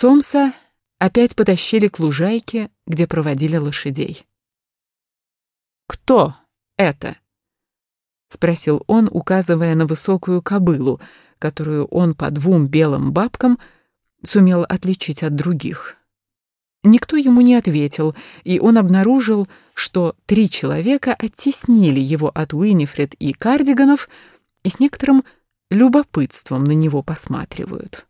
Сомса опять потащили к лужайке, где проводили лошадей. «Кто это?» — спросил он, указывая на высокую кобылу, которую он по двум белым бабкам сумел отличить от других. Никто ему не ответил, и он обнаружил, что три человека оттеснили его от Уинифред и Кардиганов и с некоторым любопытством на него посматривают.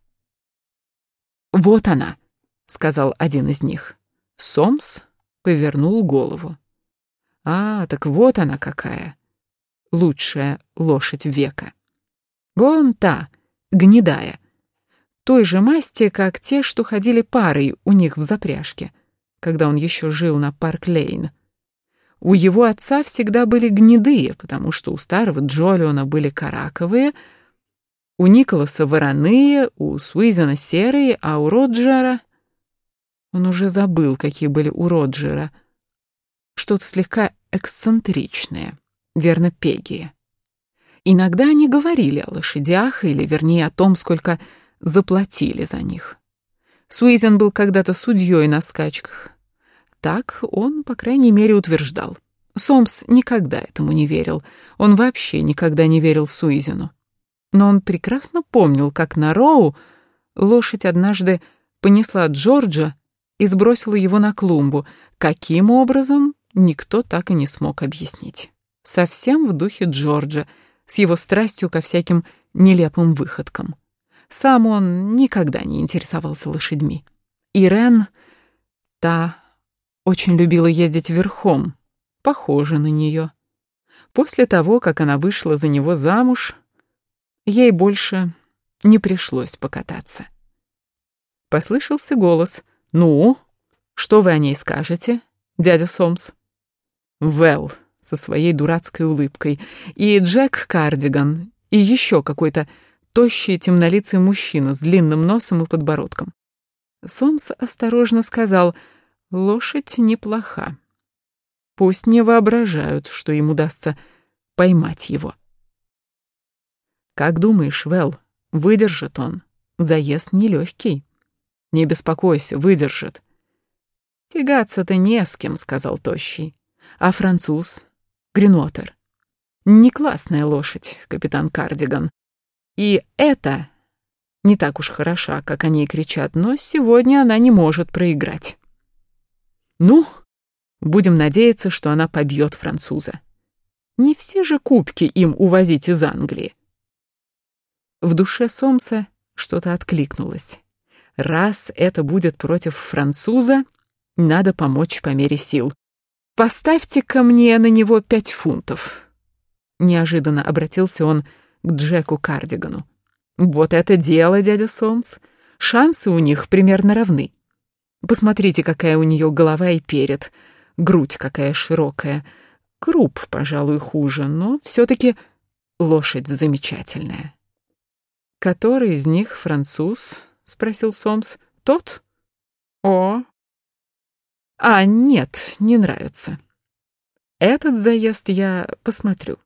«Вот она», — сказал один из них. Сомс повернул голову. «А, так вот она какая! Лучшая лошадь века! Вон та, гнедая!» той же масти, как те, что ходили парой у них в запряжке, когда он еще жил на Парк-Лейн. У его отца всегда были гнедые, потому что у старого Джолиона были караковые, у Николаса вороные, у Суизена серые, а у Роджера... Он уже забыл, какие были у Роджера. Что-то слегка эксцентричное, верно, пегие. Иногда они говорили о лошадях, или, вернее, о том, сколько заплатили за них. Суизен был когда-то судьей на скачках. Так он, по крайней мере, утверждал. Сомс никогда этому не верил. Он вообще никогда не верил Суизену. Но он прекрасно помнил, как на Роу лошадь однажды понесла Джорджа и сбросила его на клумбу. Каким образом, никто так и не смог объяснить. Совсем в духе Джорджа, с его страстью ко всяким нелепым выходкам. Сам он никогда не интересовался лошадьми. Ирен, та, очень любила ездить верхом, похожа на нее. После того, как она вышла за него замуж, ей больше не пришлось покататься. Послышался голос. «Ну, что вы о ней скажете, дядя Сомс?» «Вэлл», со своей дурацкой улыбкой, и Джек Кардиган, и еще какой-то тощий темнолицый мужчина с длинным носом и подбородком. Сомс осторожно сказал, лошадь неплоха. Пусть не воображают, что им удастся поймать его. Как думаешь, Вэл, выдержит он? Заезд нелегкий. Не беспокойся, выдержит. Тягаться-то не с кем, сказал Тощий. А француз? Гренотер. Не классная лошадь, капитан Кардиган. И это не так уж хороша, как они кричат, но сегодня она не может проиграть. Ну, будем надеяться, что она побьет француза. Не все же кубки им увозить из Англии. В душе Сомса что-то откликнулось. Раз это будет против француза, надо помочь по мере сил. поставьте ко мне на него пять фунтов. Неожиданно обратился он к Джеку Кардигану. «Вот это дело, дядя Сомс. Шансы у них примерно равны. Посмотрите, какая у нее голова и перед, грудь какая широкая. Круп, пожалуй, хуже, но все-таки лошадь замечательная». «Который из них француз?» — спросил Сомс. «Тот?» «О!» «А, нет, не нравится. Этот заезд я посмотрю».